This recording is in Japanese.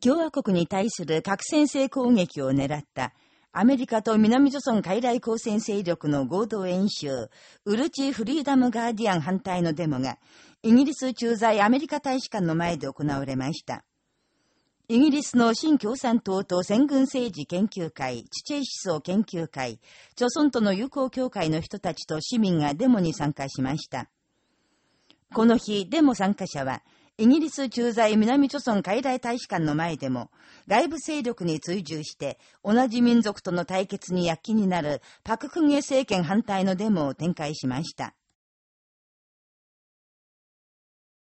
共和国に対する核戦性攻撃を狙ったアメリカと南朝鮮海来交戦勢力の合同演習、ウルチフリーダムガーディアン反対のデモが、イギリス駐在アメリカ大使館の前で行われました。イギリスの新共産党と戦軍政治研究会、チチェイ思想研究会、朝鮮との友好協会の人たちと市民がデモに参加しました。この日、デモ参加者は、イギリス駐在南諸村海外大使館の前でも、外部勢力に追従して、同じ民族との対決に躍起になる、パククゲ政権反対のデモを展開しました。